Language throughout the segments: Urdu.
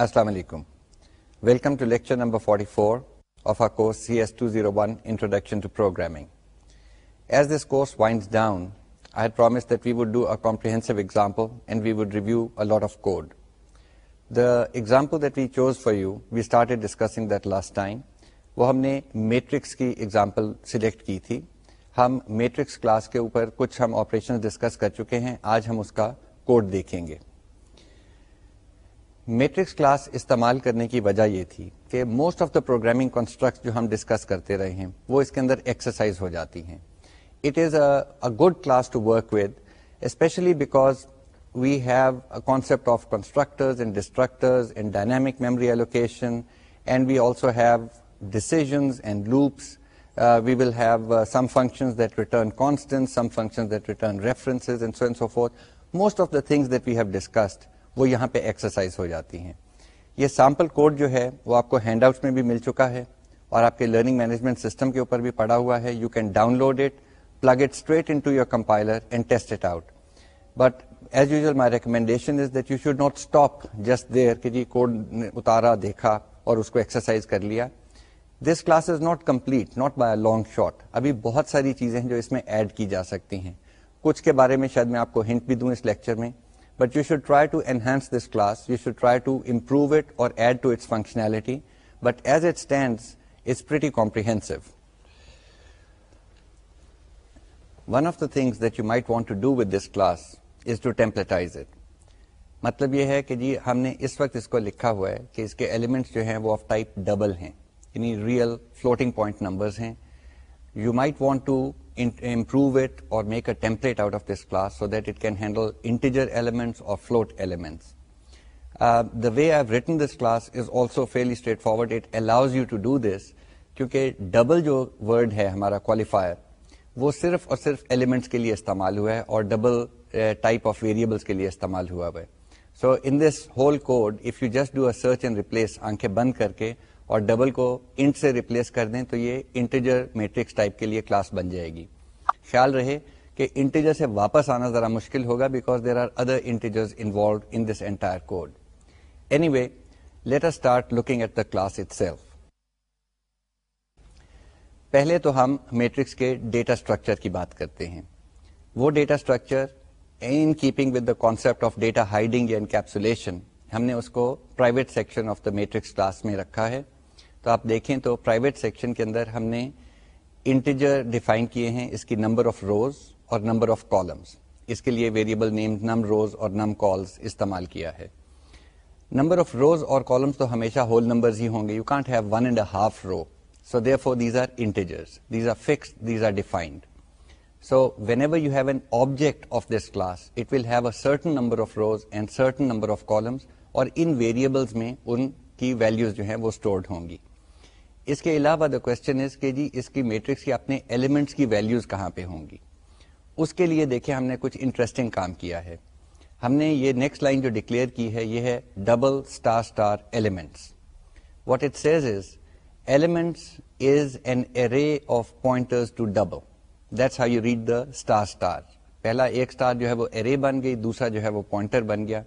السلام علیکم welcome to to to lecture number 44 of of our course course C S zero one introduction programming as this wind down I had that that that we we we we would would do example example and review lot code the choose for you discussing last time وہ ہم نے میٹرکس کی ایگزامپل سلیکٹ کی تھی ہم میٹرکس کلاس کے اوپر کچھ ہم آپریشن ڈسکس کر چکے ہیں آج ہم اس کا کوڈ دیکھیں گے میٹرکس کلاس استعمال کرنے کی وجہ یہ تھی کہ most of the programming construct جو ہم ڈسکس کرتے رہے ہیں وہ اس کے اندر ایکسرسائز ہو جاتی ہیں it is a good class to work with especially because we we we we have have have have of of constructors and and and and and and destructors dynamic memory allocation also loops will some some functions functions that that that return return constant references so so fourth most the things discussed وہ یہاں پہ ایکسرسائز ہو جاتی ہیں یہ سیمپل کوڈ جو ہے وہ آپ کو ہینڈ آؤٹ میں بھی مل چکا ہے اور آپ کے لرننگ مینجمنٹ سسٹم کے اوپر بھی پڑا ہوا ہے you can download it plug it straight into your compiler and test it out but as usual my recommendation is that you should not stop just there کہ جی کوڈ اتارا دیکھا اور اس کو ایکسرسائز کر لیا this class is not complete not by a long shot ابھی بہت ساری چیزیں ہیں جو اس میں ایڈ کی جا سکتی ہیں کچھ کے بارے میں شاید میں آپ کو ہنٹ بھی دوں اس لیکچر میں but you should try to enhance this class you should try to improve it اور add to its things but as it want one of the things class is to templatize it مطلب یہ ہے کہ جی ہم نے اس وقت اس کو لکھا ہوا ہے کہ اس کے ایلیمنٹس جو ہیں وہ آف ٹائپ ڈبل ہیں یعنی ریئل فلوٹنگ پوائنٹ نمبرز ہیں you might want to improve make a template out of this class so then ہینڈلو feel forward it allows you to do this کیونکہ ڈبل جو ورڈ ہے ہمارا کوالیفائر وہ صرف اور صرف ایلیمنٹس کے لیے استعمال ہوا ہے اور ڈبل ٹائپ آف ویریبلس کے لیے استعمال ہوا ہوا ہے so in this whole code if you just do a search and replace آنکھیں بند کر کے اور ڈبل کو انٹ سے ریپلیس کر دیں تو یہ انٹیجر میٹرکس ٹائپ کے لیے کلاس بن جائے گی خیال رہے کہ انٹیجر سے واپس آنا ذرا مشکل ہوگا because there are other integer code anyway S start looking at the class itself پہلے تو ہم میٹرکس کے ڈیٹا اسٹرکچر کی بات کرتے ہیں وہ data structure in keeping with the concept of data hiding and encapsulation ہم نے اس کو private section of the matrix class میں رکھا ہے تو آپ دیکھیں تو پرائیویٹ سیکشن کے اندر ہم نے انٹیجر ڈیفائن کیے ہیں اس کی نمبر آف روز اور نمبر آف کالمس اس کے لیے ویریبل نیم نم روز اور نم کالز استعمال کیا ہے نمبر آف روز اور کالمس تو ہمیشہ ہول نمبرز ہی ہوں گے you can't have one and a half row so therefore these these these are are are defined so whenever you have an object of this class it will have a certain number of rows and certain number of columns اور ان ویریبلس میں ان کی ویلوز جو ہیں وہ اسٹورڈ ہوں گی اس کے علاوہ دا کوشچن از کہ جی اس کی میٹرکس کی اپنے ایلیمنٹس کی ویلیوز کہاں پہ ہوں گی اس کے لیے دیکھیں ہم نے کچھ انٹرسٹنگ کام کیا ہے ہم نے یہ نیکسٹ لائن جو ڈکلیئر کی ہے یہ ہے double star star elements what it says is elements is an array of pointers to double that's how you read the star star پہلا ایک اسٹار جو ہے وہ ارے بن گئی دوسرا جو ہے وہ پوائنٹر بن گیا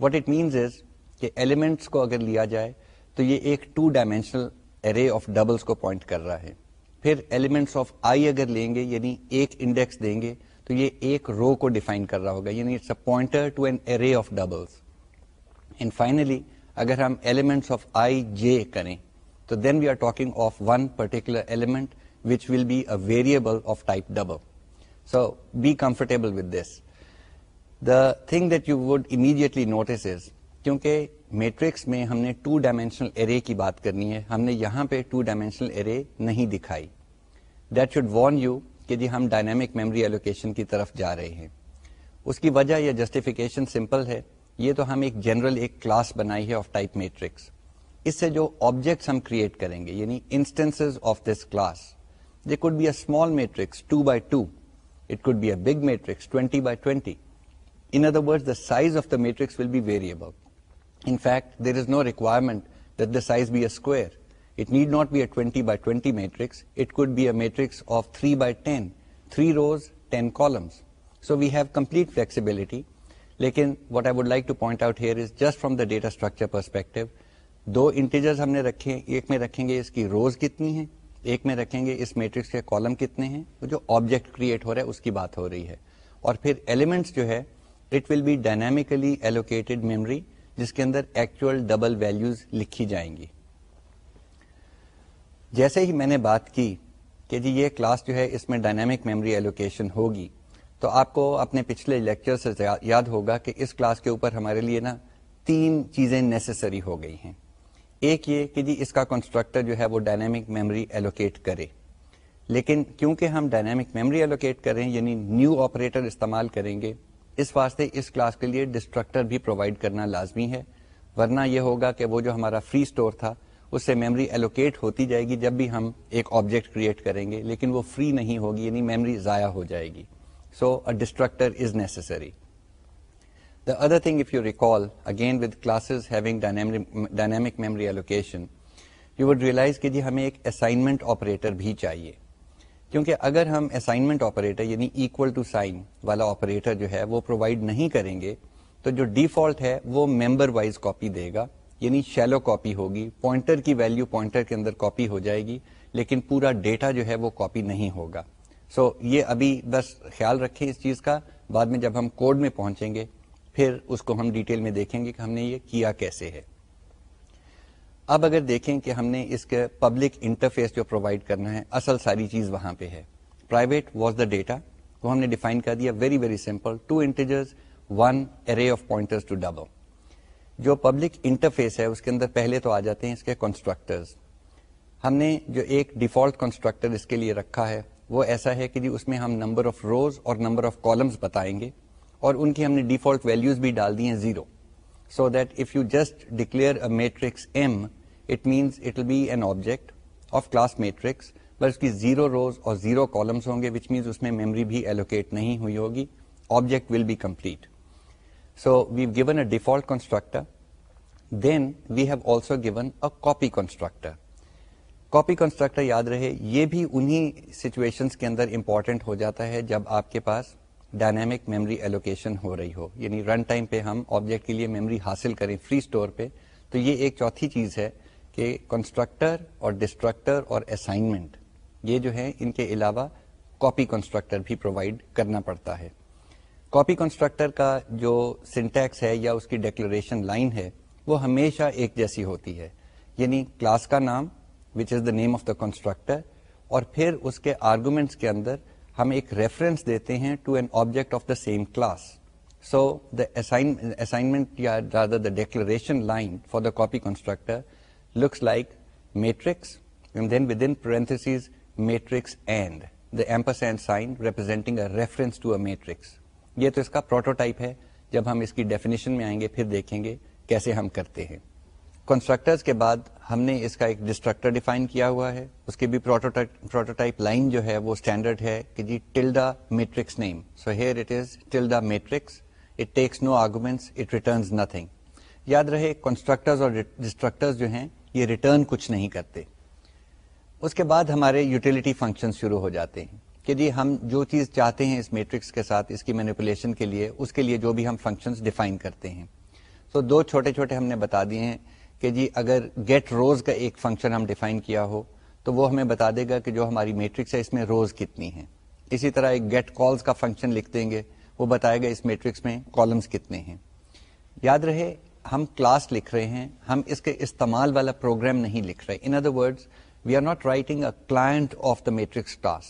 واٹ اٹ مینز از کہ ایلیمنٹس کو اگر لیا جائے تو یہ ایک two dimensional array of doubles کو پوائنٹ کر رہا ہے پھر ایلیمنٹس آف آئی اگر لیں گے یعنی ایک انڈیکس دیں گے تو یہ ایک رو کو ڈیفائن کر رہا ہوگا یعنی it's a pointer to an array of doubles and finally اگر ہم ایلیمنٹس آف آئی جے کریں تو then we are talking of one particular element which will be a variable of type double so be comfortable with this the thing that you would immediately notice is کیونکہ میٹرکس میں ہم نے ٹو ڈائمینشنل ایرے کی بات کرنی ہے ہم نے یہاں پہ ٹو ڈائمینشنل ایرے نہیں دکھائی دیٹ شوڈ وارن یو کہ جی ہم ڈائنامک میموری ایلوکیشن کی طرف جا رہے ہیں اس کی وجہ یا جسٹیفیکیشن سمپل ہے یہ تو ہم ایک جنرل ایک کلاس بنائی ہے آف ٹائپ میٹرکس اس سے جو آبجیکٹس ہم کریٹ کریں گے یعنی instance of this class they could be a small matrix two by two it could be a big matrix twenty by twenty in other word the size of the matrix will be variable fact there is no requirement be equality لیکن ڈیٹا اسٹرکچر پرسپیکٹو دو انٹیجرز ہم نے رکھے ایک میں رکھیں گے اس کی روز کتنی ہیں ایک میں رکھیں گے اس میٹرکس کے کالم کتنے ہیں جو آبجیکٹ کریٹ ہو رہا ہے اس کی بات ہو رہی ہے اور پھر ایلیمنٹس جو ہے it will be allocated memory جس کے اندر ایکچوئل ڈبل ویلیوز لکھی جائیں گی جیسے ہی میں نے بات کی کہ جی یہ کلاس جو ہے اس میں ڈائنامک میموری ایلوکیشن ہوگی تو آپ کو اپنے پچھلے لیکچر سے یاد ہوگا کہ اس کلاس کے اوپر ہمارے لیے نا تین چیزیں نیسسری ہو گئی ہیں ایک یہ کہ جی اس کا کنسٹرکٹر جو ہے وہ ڈائنامک میموری ایلوکیٹ کرے لیکن کیونکہ ہم ڈائنامک میموری ایلوکیٹ کریں یعنی نیو آپریٹر استعمال کریں گے اس واسطے اس کلاس کے لیے ڈسٹرکٹر بھی پرووائڈ کرنا لازمی ہے ورنہ یہ ہوگا کہ وہ جو ہمارا فری اسٹور تھا اس سے میموری ایلوکیٹ ہوتی جائے گی جب بھی ہم ایک آبجیکٹ کریٹ کریں گے لیکن وہ فری نہیں ہوگی یعنی میموری ضائع ہو جائے گی so destructor is necessary the other thing if you recall again with classes having dynamic memory allocation you would realise کہ جی ہمیں ایک اسائنمنٹ آپریٹر بھی چاہیے کیونکہ اگر ہم اسائنمنٹ آپریٹر یعنی ایکول ٹو سائن والا آپریٹر جو ہے وہ پرووائڈ نہیں کریں گے تو جو ڈیفالٹ ہے وہ ممبر وائز کاپی دے گا یعنی شیلو کاپی ہوگی پوائنٹر کی ویلو پوائنٹر کے اندر کاپی ہو جائے گی لیکن پورا ڈیٹا جو ہے وہ کاپی نہیں ہوگا سو so, یہ ابھی بس خیال رکھیں اس چیز کا بعد میں جب ہم کوڈ میں پہنچیں گے پھر اس کو ہم ڈیٹیل میں دیکھیں گے کہ ہم نے یہ کیا کیسے ہے اب اگر دیکھیں کہ ہم نے اس کے پبلک انٹرفیس جو پرووائڈ کرنا ہے اصل ساری چیز وہاں پہ ہے پرائیویٹ واز دا ڈیٹا کو ہم نے ڈیفائن کر دیا very very simple two integers one array of pointers to double جو پبلک انٹرفیس ہے اس کے اندر پہلے تو آ جاتے ہیں اس کے کنسٹرکٹرز ہم نے جو ایک ڈیفالٹ کنسٹرکٹر اس کے لیے رکھا ہے وہ ایسا ہے کہ جی اس میں ہم نمبر آف روز اور نمبر آف کالمس بتائیں گے اور ان کی ہم نے ڈیفالٹ ویلوز بھی ڈال دی ہیں zero so that if you just declare b an object of class matrix zero columns ہوں گے میمری بھی ایلوکیٹ نہیں ہوئی ہوگی object will be complete so we given a default constructor then we have also given constructor copy constructor یاد رہے یہ بھی انہیں سچویشن کے اندر امپورٹینٹ ہو جاتا ہے جب آپ کے پاس ڈائنامک میموری ایلوکیشن ہو رہی ہو یعنی رن ٹائم پہ ہم آبجیکٹ کے لیے میموری حاصل کریں فری اسٹور پہ تو یہ ایک چوتھی چیز ہے کہ کنسٹرکٹر اور ڈسٹرکٹر اور اسائنمنٹ یہ جو ہے ان کے علاوہ کاپی کنسٹرکٹر بھی پرووائڈ کرنا پڑتا ہے کاپی کنسٹرکٹر کا جو سنٹیکس ہے یا اس کی ڈیکلریشن لائن ہے وہ ہمیشہ ایک جیسی ہوتی ہے یعنی کلاس کا نام which is the name of the constructor اور پھر اس کے آرگومنٹس کے اندر ہم ایک ریفرنس دیتے ہیں to an object of the same class so assignment یا the declaration line for the copy constructor looks like matrix and then with in per matrix and the ampersand sign representing reference to a matrix یہ تو اس کا پروٹوٹائپ ہے جب ہم اس کی ڈیفینیشن میں آئیں گے پھر دیکھیں گے کیسے ہم کرتے ہیں کنسٹرکٹرز کے بعد ہم نے اس کا ایک ڈسٹرکٹر ڈیفائن کیا ہوا ہے اس کی بھی پروٹوٹائپ لائن جو ہے وہ اسٹینڈرڈ ہے کہ جی tilde matrix name so here it is tilde matrix it takes no arguments it returns nothing یاد رہے کنسٹرکٹرز اور ڈسٹرکٹرز جو ہیں یہ ریٹرن کچھ نہیں کرتے اس کے بعد ہمارے یوٹیلیٹی فنکشن شروع ہو جاتے ہیں کہ جی ہم جو چیز چاہتے ہیں اس میٹرکس کے ساتھ اس کی مینیپولیشن کے لیے اس کے لیے جو بھی ہم فنکشنز ڈیفائن کرتے ہیں سو so, دو چھوٹے چھوٹے ہم نے بتا دیے ہیں کہ جی اگر گیٹ روز کا ایک فنکشن ہم ڈیفائن کیا ہو تو وہ ہمیں بتا دے گا کہ جو ہماری میٹرکس ہے اس میں روز کتنی ہیں اسی طرح ایک گیٹ کالز کا فنکشن لکھ دیں گے وہ بتائے گا اس میٹرکس میں کالمس کتنے ہیں یاد رہے ہم کلاس لکھ رہے ہیں ہم اس کے استعمال والا پروگرام نہیں لکھ رہے in other word we are not writing a of the matrix class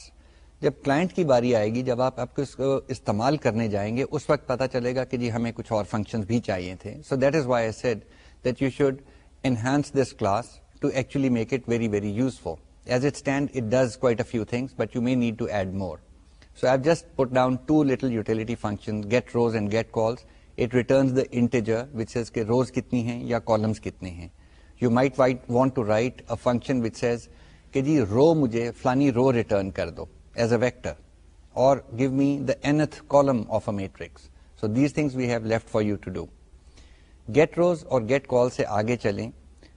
جب کلائنٹ کی باری آئے گی جب آپ آپ کو اس کو استعمال کرنے جائیں گے اس وقت پتا چلے گا کہ جی ہمیں کچھ اور فنکشن بھی چاہیے تھے so that is why said that you should enhance this class to as make it very very useful as it stand it does a bit you may need to add more so I've just put down روز کتنی ہیں یا کالمس کتنی ہیں یو مائٹ وانٹشن فلانی رو ریٹر کر دو ایز ا ویکٹر اور give me the of a so these thing we have left for you to do get rows اور گیٹ کال سے آگے چلیں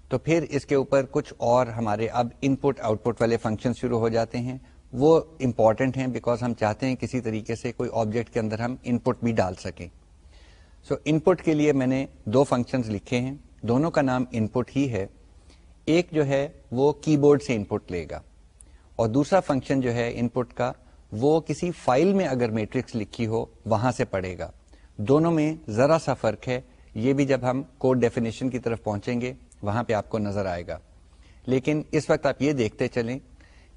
تو پھر اس کے اوپر کچھ اور ہمارے اب ان پٹ آؤٹ پٹ والے فنکشن شروع ہو جاتے ہیں وہ امپورٹنٹ ہیں بیکاز ہم چاہتے ہیں کسی طریقے سے کوئی آبجیکٹ کے اندر ہم ان پٹ بھی ڈال سکیں سو ان پٹ کے لیے میں نے دو فنکشنز لکھے ہیں دونوں کا نام ان پٹ ہی ہے ایک جو ہے وہ کی بورڈ سے ان پٹ لے گا اور دوسرا فنکشن جو ہے ان پٹ کا وہ کسی فائل میں اگر میٹرکس لکھی ہو وہاں سے پڑے گا دونوں میں ذرا سا فرق ہے یہ بھی جب ہم کوڈ ڈیفینیشن کی طرف پہنچیں گے وہاں پہ آپ کو نظر آئے گا لیکن اس وقت آپ یہ دیکھتے چلیں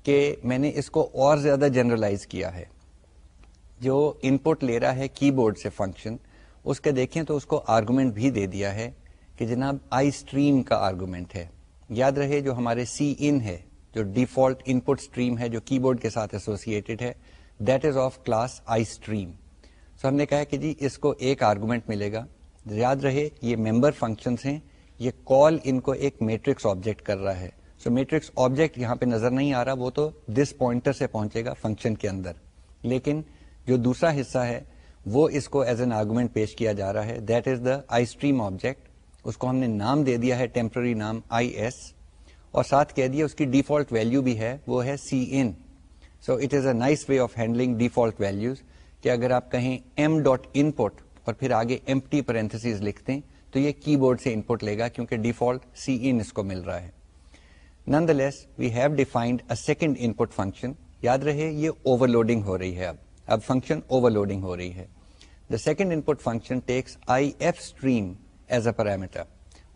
کہ میں نے اس کو اور زیادہ جنرلائز کیا ہے جو ان پٹ لے رہا ہے کی بورڈ سے فنکشن اس کے دیکھیں تو اس کو آرگومنٹ بھی دے دیا ہے کہ جناب آئی اسٹریم کا آرگومنٹ ہے یاد رہے جو ہمارے سی ان ہے جو ڈیفالٹ ان پٹ اسٹریم ہے جو کی بورڈ کے ساتھ ایسوسیٹیڈ ہے that is of class I stream so ہم نے کہا کہ جی اس کو ایک آرگومنٹ ملے گا یاد رہے یہ ممبر فنکشن ہیں یہ کال ان کو ایک میٹرکس آبجیکٹ کر رہا ہے سو میٹرکس آبجیکٹ یہاں پہ نظر نہیں آ رہا وہ تو دس پوائنٹر سے پہنچے گا فنکشن کے اندر لیکن جو دوسرا حصہ ہے وہ اس کو ایز این آرگومنٹ پیش کیا جا رہا ہے that is the I stream object اس کو ہم نے نام دے دیا ہے ٹیمپرری نام آئی ایس اور ساتھ کہہ دیا اس کی ڈیفالٹ ویلو بھی ہے وہ ہے C in so it is a nice way of handling default values کہ اگر آپ کہیں ایم ڈاٹ ان پٹ اور پھر آگے ایم ٹی پر لکھتے ہیں تو یہ کی بورڈ سے ان پٹ لے گا کیونکہ ڈیفالٹ سی ان اس کو مل رہا ہے nonetheless we have defined a second input function یاد رہے یہ اوور لوڈنگ ہو رہی ہے اب اب فنکشن اوور لوڈنگ ہو رہی ہے the second input function takes I F stream as a parameter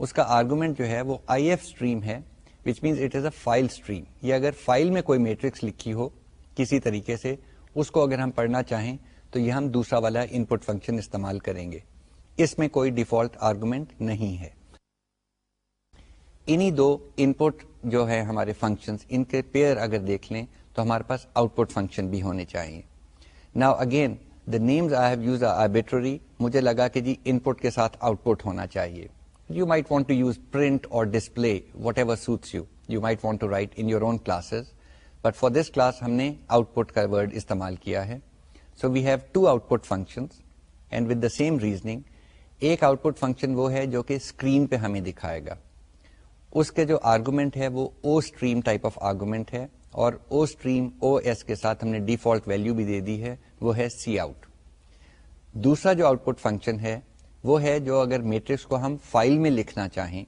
اس کا آرگومنٹ جو ہے وہ آئی ایف اسٹریم ہے which means it is a file stream یہ اگر فائل میں کوئی میٹرکس لکھی ہو کسی طریقے سے اس کو اگر ہم پڑھنا چاہیں تو یہ ہم دوسرا والا ان پٹ فنکشن استعمال کریں گے اس میں کوئی ڈیفالٹ آرگومنٹ نہیں ہے انہی دو جو ہے ہمارے فنکشن ان کے پیئر اگر دیکھ لیں تو ہمارے پاس آؤٹ پٹ فنکشن بھی ہونے چاہیے نا again the names I have use arbitrary مجھے لگا کہ جی ان پٹ کے ساتھ آؤٹ پٹ ہونا چاہیے you might want to use print اور display whatever suits you you might want to write in your own classes but for this class ہم نے آؤٹ پٹ کا ورڈ استعمال کیا ہے so we have to output and with the same reasoning ایک آؤٹ پٹ فنکشن وہ ہے جو کہ اسکرین پہ ہمیں دکھائے گا اس کے جو آرگومنٹ ہے وہ O stream type of argument ہے اور او اسٹریم او ایس کے ساتھ ہم نے ڈیفالٹ ویلو بھی دے دی ہے وہ ہے سی آؤٹ دوسرا جو آؤٹ پٹ فنکشن ہے وہ ہے جو اگر میٹرکس کو ہم فائل میں لکھنا چاہیں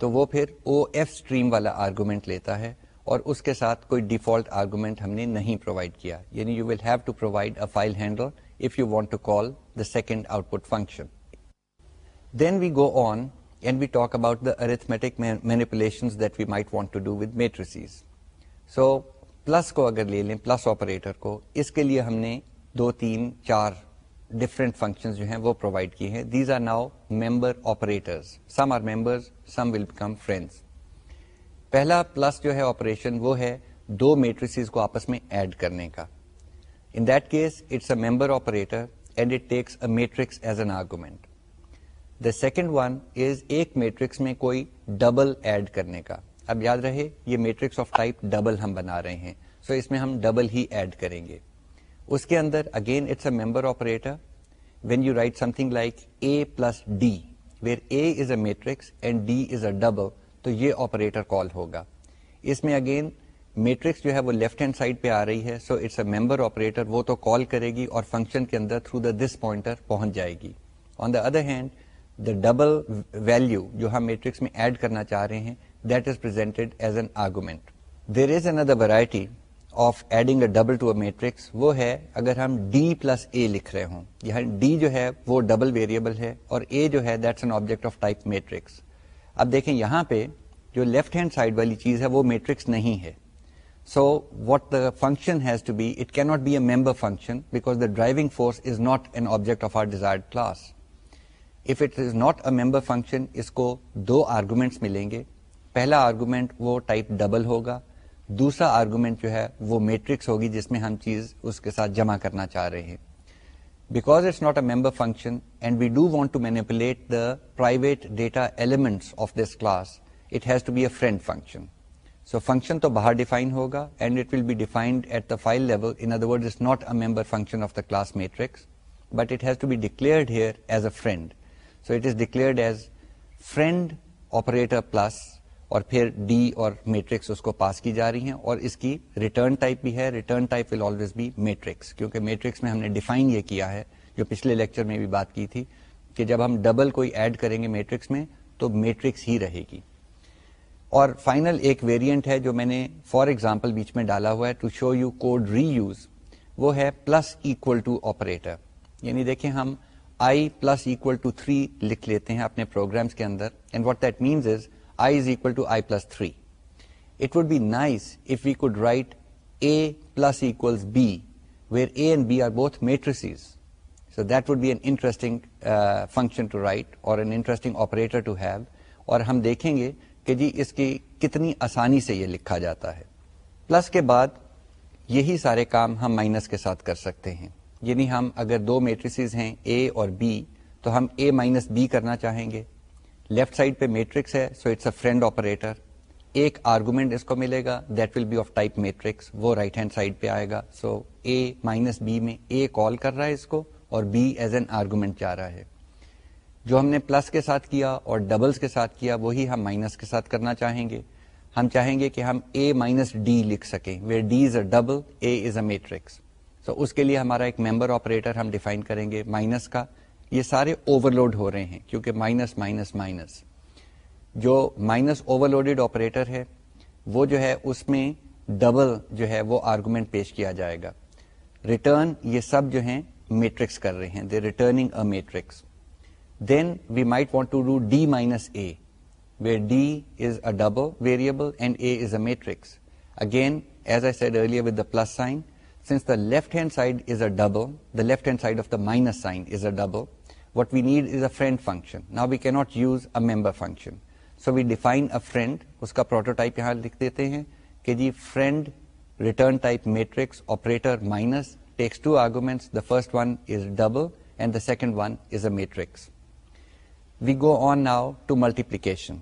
تو وہ پھر او ایف اسٹریم والا آرگومنٹ لیتا ہے اور اس کے ساتھ کوئی ڈیفالٹ آرگومنٹ ہم نے نہیں پرووائڈ کیا یعنی you will have to provide a file handle if you want to call the second output function then we go on and we talk about the manipulation that we might want to do with matrices so plus کو اگر لے لیں پلس آپریٹر کو اس کے لیے ہم نے دو تین چار ڈفرنٹ فنکشن جو ہیں وہ پرووائڈ کیے ہیں these are now member some some are will become friends پہلا پلس جو ہے آپریشن وہ ہے دو میٹریسز کو آپس میں ایڈ کرنے کا in that case it's a member operator and it takes a matrix as an the second one is ایک میٹرکس میں کوئی ڈبل ایڈ کرنے کا اب یاد رہے یہ میٹرکس آف ٹائپ ڈبل ہم بنا رہے ہیں سو so اس میں ہم ڈبل ہی ایڈ کریں گے اس کے اندر again it's a member operator when you write something like A plus D where A is a matrix and D is a double تو یہ آپریٹر کال ہوگا اس میں اگین میٹرکس جو ہے وہ لیفٹ ہینڈ سائڈ پہ آ رہی ہے so it's a member operator وہ تو کال کرے گی اور فنکشن کے اندر تھرو دا دس پوائنٹر پہنچ جائے گی on the other hand the double value جو ہم میٹرکس میں ایڈ کرنا چاہ رہے ہیں that is presented as an argument there is another variety of adding a a double to matrix وہ ہے اگر ہم ڈی پلس اے لکھ رہے ہوں یہاں ڈی یعنی جو ہے وہ ڈبل ویریبل ہے اور اے جو ہے that's an object of type matrix اب دیکھیں یہاں پہ جو لیفٹ ہینڈ سائڈ والی چیز ہے وہ میٹرکس نہیں ہے so what the function has to be be it کی not a member function because the driving force is not an object of our desire class if it is not a member function اس کو دو آرگومینٹس ملیں گے پہلا آرگومینٹ وہ ٹائپ ڈبل ہوگا دوسرا آرگومنٹ جو ہے وہ میٹرکس ہوگی جس میں ہم چیز اس کے ساتھ جمع کرنا چاہ رہے ہیں because it's not a member function and we do want to manipulate private data element of this class it has to be a friend function so function تو باہر ڈیفائن ہوگا and it will be defined at the file level not a member function of the class matrix but it has to be declared here as a friend so it is declared as friend operator plus اور پھر ڈی اور میٹرکس اس کو پاس کی جا رہی ہیں اور اس کی ریٹرن ٹائپ بھی ہے ریٹرن ٹائپ ول آلویز بھی میٹرکس کیونکہ میٹرکس میں ہم نے ڈیفائن یہ کیا ہے جو پچھلے لیکچر میں بھی بات کی تھی کہ جب ہم ڈبل کوئی ایڈ کریں گے میٹرکس میں تو میٹرکس ہی رہے گی اور فائنل ایک ویریئنٹ ہے جو میں نے فار ایگزامپل بیچ میں ڈالا ہوا ہے to show you code reuse وہ ہے پلس اکول ٹو آپریٹر یعنی دیکھیں ہم آئی پلس ٹو تھری لکھ لیتے ہیں اپنے پروگرامس کے اندر and what that means is plus be uh, an interesting operator to have اور ہم دیکھیں گے کہ جی اس کی کتنی آسانی سے یہ لکھا جاتا ہے پلس کے بعد یہی سارے کام ہم مائنس کے ساتھ کر سکتے ہیں یعنی ہم اگر دو میٹریسیز ہیں اے اور بی تو ہم اے مائنس بی کرنا چاہیں گے لیفٹ سائڈ پہ میٹرکس ہے so it's a friend operator ایک آرگومنٹ اس کو ملے گا that will be of type matrix وہ رائٹ ہینڈ سائڈ پہ آئے گا سو اے مائنس بی میں اے کال کر رہا ہے اس کو اور بی ایز این آرگومنٹ جا رہا ہے جو ہم نے پلس کے ساتھ کیا اور ڈبلس کے ساتھ کیا وہی ہم مائنس کے ساتھ کرنا چاہیں گے ہم چاہیں گے کہ ہم اے مائنس ڈی لکھ سکیں where D is a double A is a matrix so اس کے لیے ہمارا ایک ممبر آپریٹر ہم ڈیفائن کریں گے مائنس کا یہ سارے اوور لوڈ ہو رہے ہیں کیونکہ مائنس مائنس مائنس جو مائنس اوور لوڈیڈ آپریٹر ہے وہ جو ہے اس میں ڈبل جو ہے وہ آرگومنٹ پیش کیا جائے گا ریٹرن یہ سب جو ہیں میٹرکس کر رہے ہیں they returning a matrix then we might want to do D minus A where D is a double variable and A is a matrix again as I said earlier with the plus sign since the left hand side is a double the left hand side of the minus sign is a double type we need is takes function so we define کا first and the second one is a we go on now to now to multiplication.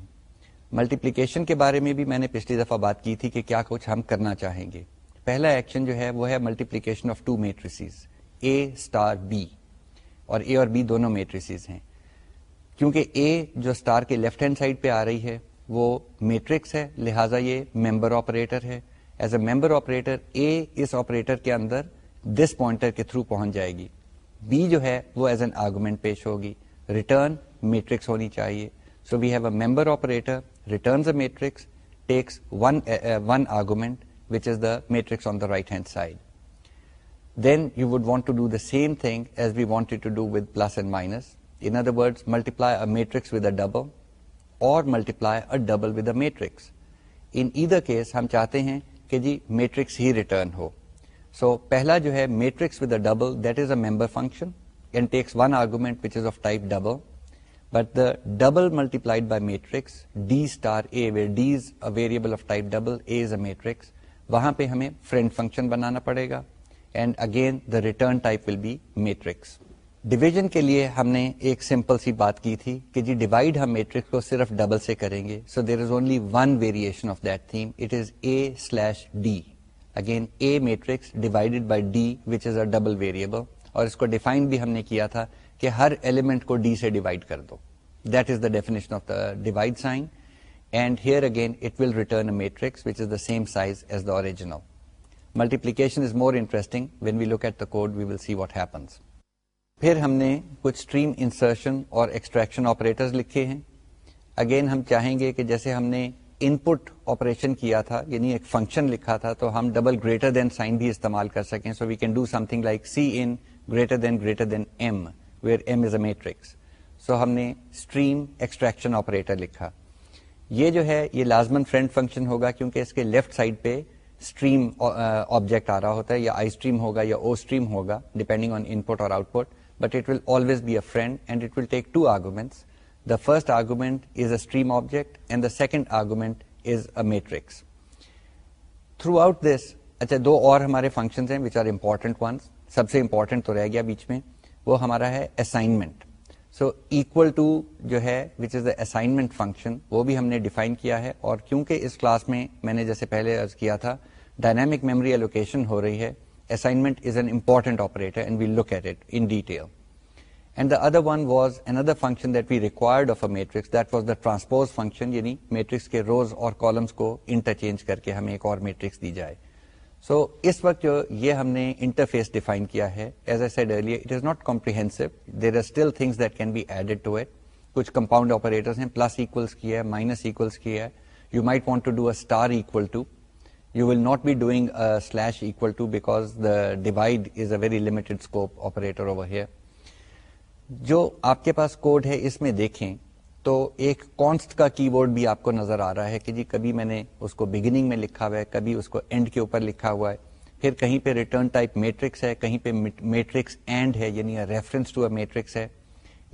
Multiplication کے بارے میں بھی میں نے پچھلی دفعہ بات کی تھی کہ کیا کچھ ہم کرنا چاہیں گے پہلا ایکشن جو ہے وہ ہے multiplication of two matrices A star B اور اے اور بی دونوں میٹریسز ہیں کیونکہ اے جو اسٹار کے لیفٹ ہینڈ سائڈ پہ آ رہی ہے وہ میٹرکس ہے لہٰذا یہ ممبر آپریٹر ہے as a a member operator us operator کے اندر دس پوائنٹر کے تھرو پہنچ جائے گی بی جو ہے وہ ایز این آرگومنٹ پیش ہوگی ریٹرن میٹرکس ہونی چاہیے so we have a member operator returns a matrix takes one one argument which is the matrix on the right hand side multi ہم چاہتے ہیں وہاں پہ ہمیں فرینڈ فنکشن بنانا پڑے گا and again the return type will be matrix division کے لیے ہم نے ایک سمپل سی بات کی تھی کہ جی ڈیوائڈ ہم میٹرک کو صرف ڈبل سے کریں گے so there is only one variation of that theme it is a A slash D again matrix divided by D which is a double variable اور اس کو ڈیفائن بھی ہم نے کیا تھا کہ ہر ایلیمنٹ کو ڈی سے ڈیوائڈ کر دو that is the definition of the the the divide sign and here again it will return matrix which is same size as original multiplication is more interesting when we we look at the code will see what happens پھر ہم نے کچھ اسٹریم انسرشن اور ایکسٹریکشن لکھے ہیں اگین ہم چاہیں گے کہ جیسے ہم نے ان پٹ آپریشن کیا تھا یعنی ایک فنکشن لکھا تھا تو ہم ڈبل گریٹر دین سائن بھی استعمال کر سکیں so we can do something like C in greater than greater than M where M is a matrix so ہم نے اسٹریم ایکسٹریکشن آپریٹر لکھا یہ جو ہے یہ لازمن فرینڈ فنکشن ہوگا کیونکہ اس کے لیفٹ سائڈ پہ اسٹریم آبجیکٹ uh, uh, آ رہا ہوتا ہے یا آئی اسٹریم ہوگا یا او اسٹریم ہوگا ڈیپینڈنگ آن ان پٹ اور output but it will always be a friend and it will take two arguments the first argument is a stream object and the second argument is a matrix throughout this اچھا دو اور ہمارے فنکشنز ہیں ویچ آر امپورٹنٹ ونس سب سے امپورٹنٹ تو رہ گیا بیچ میں وہ ہمارا ہے اسائنمنٹ سو ایکول ٹو جو ہے which is the assignment function وہ بھی ہم نے ڈیفائن کیا ہے اور کیونکہ اس کلاس میں میں نے جیسے پہلے کیا تھا ڈائنامک میموری ایلوکیشن ہو رہی ہے assignment is an important operator and we look at it in detail and the other one was another function that we required of a matrix that was the transpose function یعنی میٹرکس کے روز اور کالمس کو انٹرچینج کر کے ہمیں ایک اور میٹرکس دی جائے سو so, اس وقت جو یہ ہم نے انٹرفیس ڈیفائن کیا ہے as a said early it is not comprehensive there are still things that can be added to it کچھ کمپاؤنڈ آپریٹرس ہیں پلس ایکولس کیا ہے مائنس ایکولس کیا ہے you might want to do a star equal to you will a B doing divide is a limited جو آپ کے پاس کوڈ ہے اس میں دیکھیں تو ایک کونسٹ کا کی بورڈ بھی آپ کو نظر آ رہا ہے کہ جی کبھی میں نے اس کو بگننگ میں لکھا ہوا ہے کبھی اس کو اینڈ کے اوپر لکھا ہوا ہے پھر کہیں پہ ریٹرن ٹائپ میٹرکس ہے کہیں پہ میٹرکس اینڈ ہے یعنی ریفرنس ٹو اے میٹرکس ہے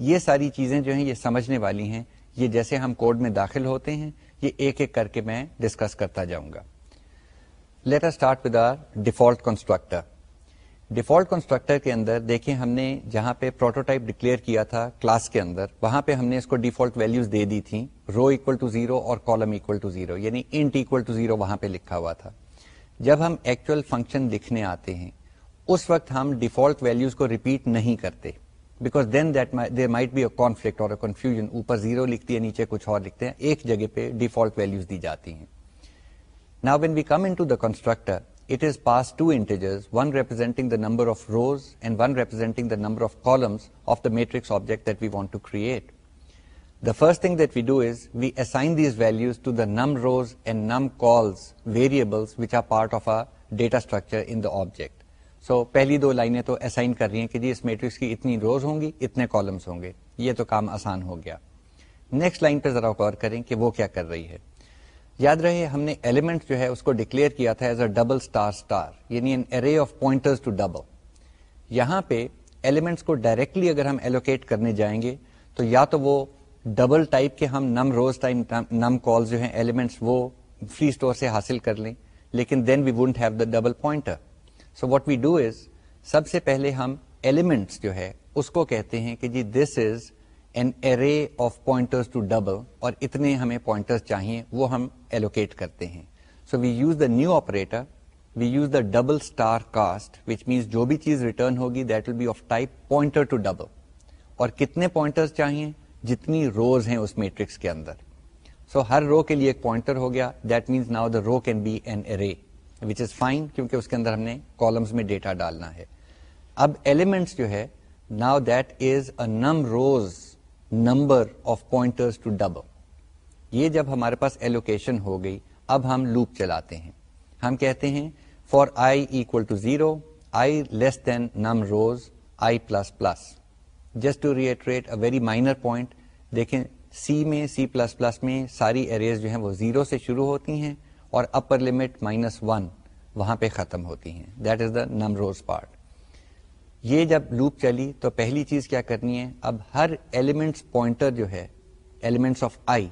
یہ ساری چیزیں جو ہیں یہ سمجھنے والی ہیں یہ جیسے ہم کوڈ میں داخل ہوتے ہیں یہ ایک ایک کر کے میں ڈسکس کرتا جاؤں گا later start with our default constructor default constructor کے اندر دیکھیں ہم نے جہاں پہ پروٹوٹائپ ڈکلیئر کیا تھا کلاس کے اندر وہاں پہ ہم نے اس کو ڈیفالٹ ویلوز دے دی تھی رو اکول ٹو زیرو اور کالم اکول ٹو زیرو یعنی انٹ اکول ٹو زیرو وہاں پہ لکھا ہوا تھا جب ہم ایکچوئل فنکشن لکھنے آتے ہیں اس وقت ہم ڈیفالٹ ویلوز کو ریپیٹ نہیں کرتے because then that there might be a conflict اور کنفیوژن اوپر زیرو لکھتی ہے نیچے کچھ اور لکھتے ہیں ایک جگہ پہ ڈیفالٹ ویلوز دی جاتی ہیں ڈیٹا اسٹرکچر آبجیکٹ سو پہلی دو لائن تو اسائن کر رہی ہیں کہ جی اس میٹرکس کی اتنی روز ہوں گی اتنے کالمس ہوں گے یہ تو کام آسان ہو گیا نیکسٹ لائن پہ ذرا غور کریں کہ وہ کیا کر رہی ہے یاد رہے ہم نے ایلیمنٹ جو ہے اس کو ڈکلیئر کیا تھا as a double double star star یعنی an array of pointers to یہاں پہ ایلیمنٹس کو ڈائریکٹلی اگر ہم ایلوکیٹ کرنے جائیں گے تو یا تو وہ ڈبل ٹائپ کے ہم num rows time num col جو ہیں ایلیمنٹس وہ فری اسٹور سے حاصل کر لیں لیکن then we won't have the double pointer so what we do is سب سے پہلے ہم ایلیمنٹس جو ہے اس کو کہتے ہیں کہ جی this is an of to double اور اتنے ہمیں پوائنٹر چاہیے وہ ہم ایلوکیٹ کرتے ہیں so we use the new operator we use the double star cast which means جو بھی چیز ریٹرن ہوگی that will be of type pointer to double اور کتنے چاہیے جتنی روز ہیں اس میٹرکس کے اندر سو ہر رو کے لیے ایک پوائنٹر ہو گیا that means now the row can be an array which is fine کیونکہ اس کے اندر ہم نے کالمس میں ڈیٹا ڈالنا ہے اب ایلیمنٹس جو ہے now that is a num rows number of pointers to double یہ جب ہمارے پاس ایلوکیشن ہو گئی اب ہم لوپ چلاتے ہیں ہم کہتے ہیں for I equal to zero I less than num rows I plus plus just to a very minor point دیکھیں سی میں سی پلس پلس میں ساری ایریز جو ہیں وہ زیرو سے شروع ہوتی ہیں اور اپر لمٹ مائنس ون وہاں پہ ختم ہوتی ہیں that is the num rows part یہ جب لوپ چلی تو پہلی چیز کیا کرنی ہے اب ہر ایلیمنٹس پوائنٹر جو ہے ایلیمنٹس آف آئی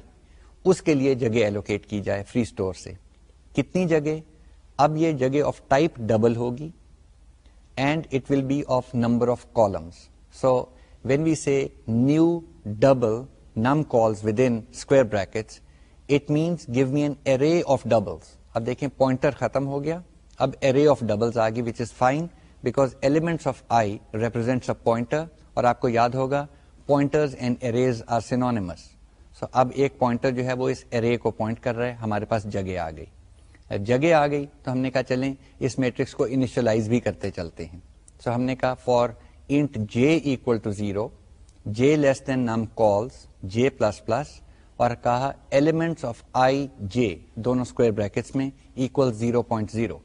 اس کے لیے جگہ ایلوکیٹ کی جائے فری اسٹور سے کتنی جگہ اب یہ جگہ آف ٹائپ ڈبل ہوگی and it will be of number of columns so when we see new double num cols within square brackets it means give me an array of doubles اب دیکھیں پوائنٹر ختم ہو گیا اب ارے آف ڈبلس آ گئی which is fine because elements of I represents a pointer اور آپ کو یاد ہوگا pointers and arrays are synonyms so اب ایک پوائنٹر جو ہے وہ اس ارے کو پوائنٹ کر رہا ہے ہمارے پاس جگہ آ گئی جگہ آ گئی تو ہم نے کہا چلیں اس میٹرکس کو انیشلائز بھی کرتے چلتے ہیں سو so ہم نے کہا for int J equal to zero J less than num cols J plus plus اور کہا ایلیمنٹس آف آئی جے دونوں اسکوائر بریکٹس میں equal zero point zero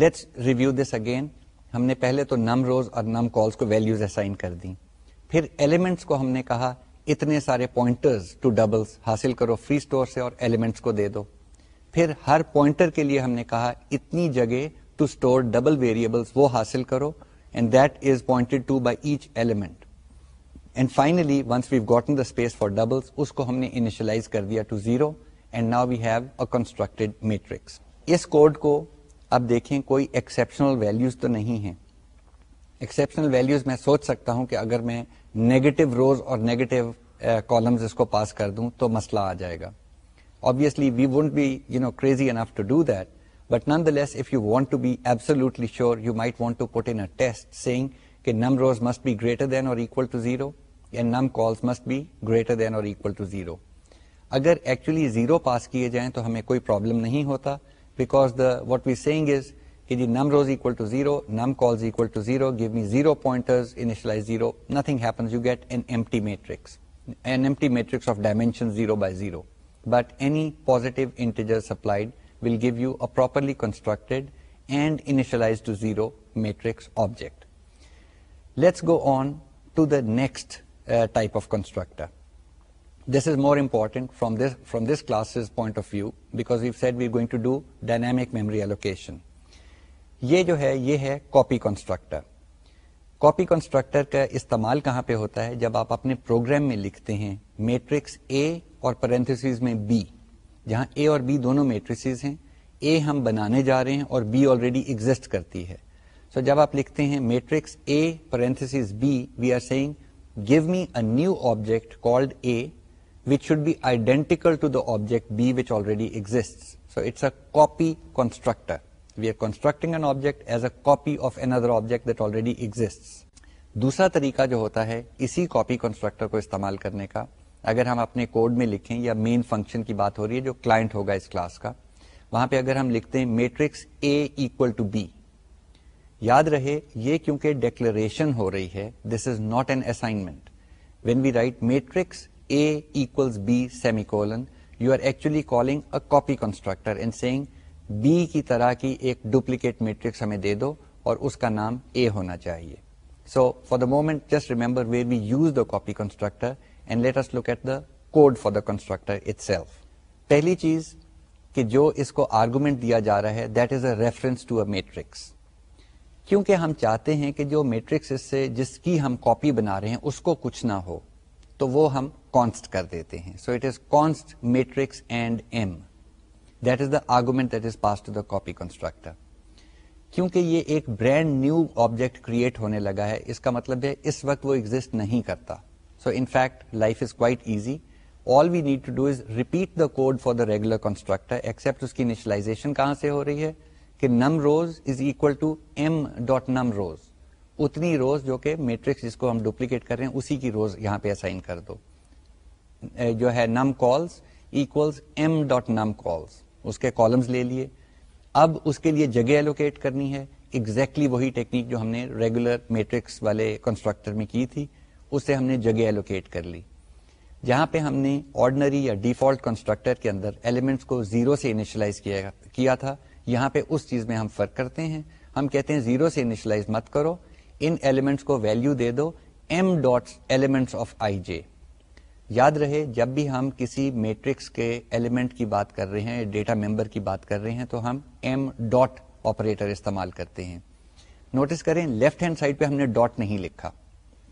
let's review this again ہم نے پہلے تو نم روز اور نم کالس کو ویلوز اسائن کر دی پھر ایلیمنٹس کو ہم نے کہا اتنے سارے پوائنٹرز ٹو ڈبلس حاصل کرو فری اسٹور سے اور ایلیمنٹس کو دے دو پھر ہر پوائنٹر کے لیے ہم نے کہا اتنی جگہ ٹو اسٹور ڈبل ویریبلس وہ حاصل کرو and that is pointed to by each element and finally once we've gotten the space for doubles اس کو ہم نے انیشلائز کر دیا to zero and now we have a constructed matrix us code کو اب دیکھیں کوئی ایکسیپشنل ویلیوز تو نہیں ہیں ایکسیپشنل ویلیوز میں سوچ سکتا ہوں کہ اگر میں نیگیٹو روز اور نیگیٹو کالمز eh, اس کو پاس کر دوں تو مسئلہ آ جائے گا num rows must be greater than اور ہمیں کوئی پرابلم نہیں ہوتا because what we're saying is num rows equal to 0, num calls equal to 0, give me 0 pointers, initialize 0, nothing happens, you get an empty matrix of dimension 0 by 0. But any positive integer supplied will give you a properly constructed and initialized to 0 matrix object. Let's go on to the next uh, type of constructor. This is more important from this from this classes point of view back view set we going to do dynamic memory allocation یہ جو ہے یہ ہے کاپی کنسٹرکٹر کاپی کنسٹرکٹر کا استعمال کہاں پہ ہوتا ہے جب آپ اپنے پروگرام میں لکھتے ہیں میٹرکس اے اور میں بی جہاں اے اور بی دونوں میٹرس ہیں اے ہم بنانے جا رہے ہیں اور بی آلریڈی ایگزٹ کرتی ہے سو so جب آپ لکھتے ہیں matrix A per B we are seeing give me a new object called A which should be identical to the object B which already exists. So it's a copy constructor. We are constructing an object as a copy of another object that already exists. دوسرا طریقہ جو ہوتا ہے اسی کاپی کنسٹرکٹر کو استعمال کرنے کا اگر ہم اپنے کوڈ میں لکھیں یا مین فنکشن کی بات ہو رہی ہے جو کلائنٹ ہوگا اس کلاس کا وہاں پہ اگر ہم لکھتے ہیں matrix A equal to B یاد رہے یہ کیونکہ ڈیکلریشن ہو رہی ہے this is not an assignment when we write matrix B semicolon you are actually calling a copy constructor B کی طرح کی ایک ڈوپلیکیٹ میٹرکس ہمیں دے دو اور اس کا نام اے ہونا چاہیے so for the movement just remember where we use the copy constructor and later code for the constructor چیز کہ جو اس کو آرگومنٹ دیا جا رہا ہے that is a reference to a matrix کیونکہ ہم چاہتے ہیں کہ جو میٹرکس سے جس کی ہم کاپی بنا رہے ہیں اس کو کچھ نہ ہو تو وہ ہم کانسٹ کر دیتے ہیں so it is const matrix and M that is the argument that is pass to the copy constructor کیونکہ یہ ایک برینڈ نیو آبجیکٹ کریٹ ہونے لگا ہے اس کا مطلب ہے اس وقت وہ ایگزٹ نہیں کرتا so in fact life is quite easy all we need to do is repeat the code for the regular constructor except اس کی نیشلائزیشن کہاں سے ہو رہی ہے کہ num rows is equal to M dot num rows اتنی روز جو کہ میٹرکس جس کو ہم ڈپلیکیٹ کر رہے ہیں اسی کی روز یہاں پہ اسائن کر دو جو ہے num cols equals M dot num cols اس کے کالمس لے لیے اب اس کے لیے جگہ الوکیٹ کرنی ہے ایگزیکٹلی exactly وہی ٹیکنیک جو ہم نے ریگولر میٹرکس والے کنسٹرکٹر میں کی تھی اس سے ہم نے جگہ الوکیٹ کر لی جہاں پہ ہم نے آرڈنری یا ڈیفالٹ کنسٹرکٹر کے اندر ایلیمنٹس کو زیرو سے انیشلائز کیا, کیا تھا یہاں پہ اس چیز میں ہم فرق کرتے ہیں ہم کہتے ہیں زیرو سے انیشلائز مت کرو ان ایلیمنٹس کو ویلیو دے دو M dot elements of I J یاد رہے جب بھی ہم کسی میٹرکس کے ایلیمنٹ کی بات کر رہے ہیں ڈیٹا ممبر کی بات کر رہے ہیں تو ہم ایم ڈاٹ آپریٹر استعمال کرتے ہیں نوٹس کریں لیفٹ ہینڈ سائڈ پہ ہم نے ڈاٹ نہیں لکھا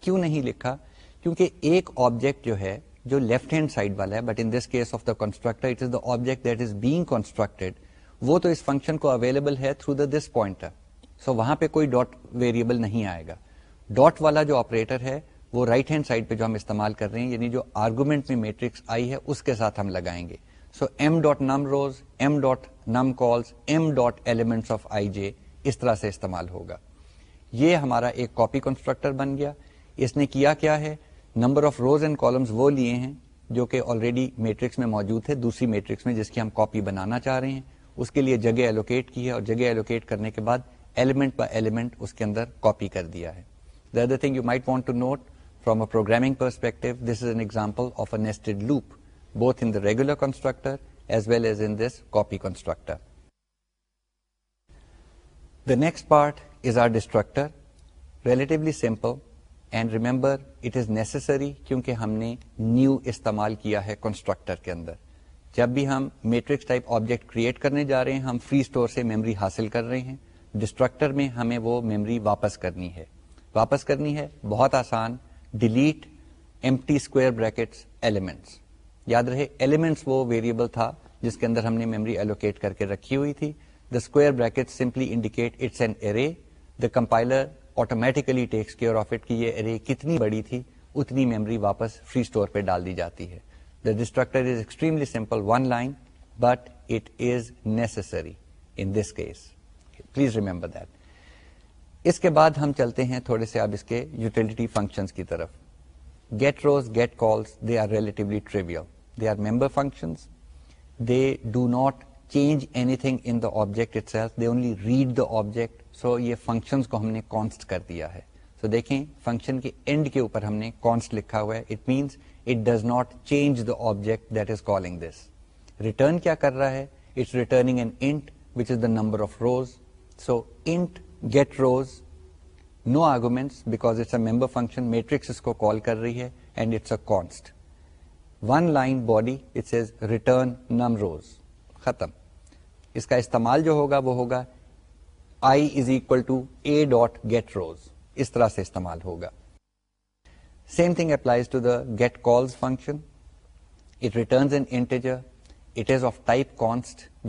کیوں نہیں لکھا کیونکہ ایک آبجیکٹ جو ہے جو لیفٹ ہینڈ سائڈ والا ہے but in this case of the constructor it is the object that is being constructed وہ تو اس فنکشن کو اویلیبل ہے through the this pointer so وہاں پہ کوئی ڈاٹ ویریبل نہیں آئے گا ڈاٹ والا جو آپریٹر ہے وہ رائٹ ہینڈ سائڈ پہ جو ہم استعمال کر رہے ہیں یعنی جو آرگومنٹ میں میٹرکس آئی ہے اس کے ساتھ ہم لگائیں گے so M M M dot dot dot num num rows of I J اس طرح سے استعمال ہوگا یہ ہمارا ایک کاپی کنسٹرکٹر بن گیا اس نے کیا کیا ہے number of rows and columns وہ لیے ہیں جو کہ آلریڈی میٹرکس میں موجود ہے دوسری میٹرکس میں جس کی ہم کاپی بنانا چاہ رہے ہیں اس کے لیے جگہ ایلوکیٹ کی ہے اور جگہ ایلوکیٹ کرنے کے بعد ایلیمنٹ بائی ایلیمنٹ اس کے اندر کاپی کر دیا ہے the the other thing you might want to note from a perspective this is an example of nested loop both in regular constructor as well as in this copy constructor the next part is our destructor relatively simple and remember it is necessary کیونکہ ہم نے نیو استعمال کیا ہے کنسٹرکٹر کے اندر جب بھی ہم میٹرکس ٹائپ آبجیکٹ کریٹ کرنے جا رہے ہیں ہم فری اسٹور سے میموری حاصل کر رہے ہیں ڈسٹرکٹر میں ہمیں وہ میموری واپس کرنی ہے واپس کرنی ہے بہت آسان delete empty square brackets elements یاد رہے ایلیمنٹس وہ ویریبل تھا جس کے اندر ہم نے میموری ایلوکیٹ کر کے رکھی ہوئی تھی the square bracket simply indicate it's an array the compiler automatically takes care of it کی یہ ارے کتنی بڑی تھی اتنی میموری واپس فری اسٹور پہ ڈال دی جاتی ہے the destructor is extremely simple one line but it is necessary in this case please remember that اس کے بعد ہم چلتے ہیں تھوڑے سے اب اس کے یوٹیلیٹی فنکشنز کی طرف get rows get cols they are relatively trivial they are member functions they do not change anything in the object itself they only read the object so یہ فنکشنز کو ہم نے کانسٹ کر دیا ہے سو so دیکھیں فنکشن کے اینڈ کے اوپر ہم نے کانسٹ لکھا ہوا ہے it means it does not change the object that is calling this return کیا کر رہا ہے it's returning an int which is the number of rows so int get rows no arguments because it's a member function matrix اس کو کال کر رہی ہے and it's a const one line body it's is return num rows ختم اس کا استعمال جو ہوگا وہ ہوگا I is equal to A dot get rows اس طرح سے استعمال ہوگا same thing applies to the get cols function it returns an integer میں کہہ رہا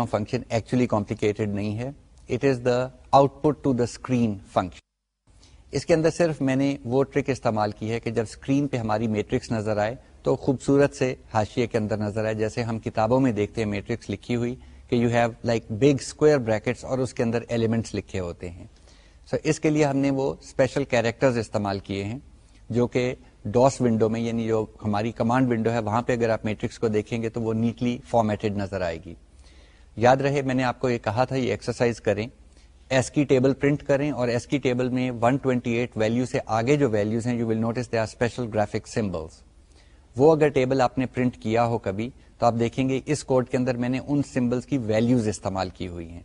ہوں فنکشن ایکچولی کامپلیکیٹڈ نہیں ہے it is the output to the screen function اس کے اندر صرف میں نے وہ ٹرک استعمال کی ہے کہ جب اسکرین پہ ہماری میٹرکس نظر آئے تو خوبصورت سے ہاشیے کے اندر نظر آئے جیسے ہم کتابوں میں دیکھتے ہیں میٹرکس لکھی ہوئی کہ you have like big square brackets اور اس کے اندر ایلیمنٹس لکھے ہوتے ہیں سو so, اس کے لیے ہم نے وہ اسپیشل کیریکٹرز استعمال کیے ہیں جو کہ ڈاس ونڈو میں یعنی جو ہماری کمانڈ ونڈو ہے وہاں پہ اگر آپ میٹرکس کو دیکھیں گے تو وہ نیٹلی فارمیٹڈ نظر آئے گی یاد رہے میں نے آپ کو یہ کہا تھا یہ ایکسرسائز کریں ایس کی ٹیبل پرنٹ کریں اور ایس کی ٹیبل میں 128 ٹوینٹی ایٹ سے آگے جو ویلیوز ہیں you will notice they are special graphic symbols وہ اگر ٹیبل آپ نے پرنٹ کیا ہو کبھی تو آپ دیکھیں گے اس کوڈ کے اندر میں نے ان سمبلس کی ویلوز استعمال کی ہوئی ہیں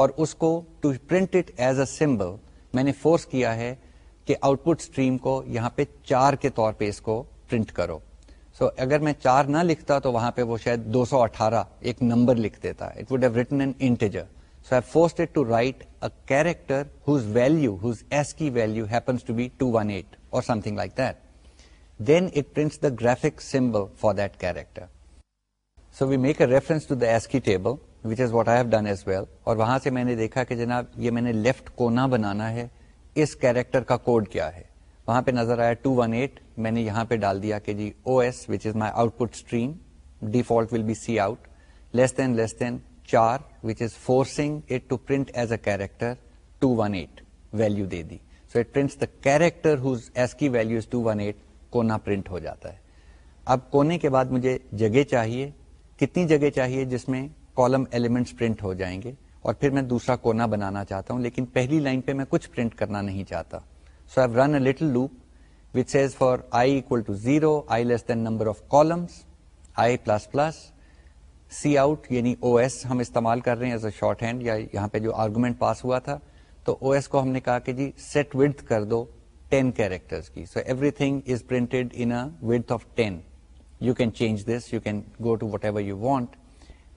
اور اس کو to print it as a symbol میں نے فورس کیا ہے کہ آؤٹ پٹ اسٹریم کو یہاں پہ چار کے طور پہ اس کو پرنٹ کرو سو so, اگر میں چار نہ لکھتا تو وہاں پہ وہ شاید دو سو اٹھارہ ایک نمبر لکھ دیتا it would written an integer so I force it to write a character whose whose value ASCII value happens to to be one eight or something like then it prints the graphic symbol for that character so we make a reference to ASCII table which is what I have done as well اور وہاں سے میں نے دیکھا کہ جناب یہ میں نے لیفٹ کونا بنانا ہے اس کیریکٹر کا کوڈ کیا ہے وہاں پہ نظر آیا ٹو ون ایٹ میں نے یہاں پہ ڈال دیا کہ جی O S which is my output stream default will be C out less than less than char which is forcing it to print as a character two one eight value they the so it print the character is کونا پرنٹ ہو جاتا ہے اب کونے کے بعد مجھے جگہ چاہیے کتنی جگہ چاہیے جس میں کالم ایلیمنٹس پرنٹ ہو جائیں گے اور پھر میں دوسرا کونا بنانا چاہتا ہوں لیکن پہلی لائن پہ میں کچھ پرنٹ کرنا نہیں چاہتا so I've little loop which says for I I equal to zero less than number of columns I plus plus C out یعنی او ایس ہم استعمال کر رہے ہیں as a short hand یہاں پہ جو آرگومنٹ پاس ہوا تھا تو او ایس کو ہم نے کہا کہ جی سیٹ ود کر دو ten character you can change this you can go to whatever you want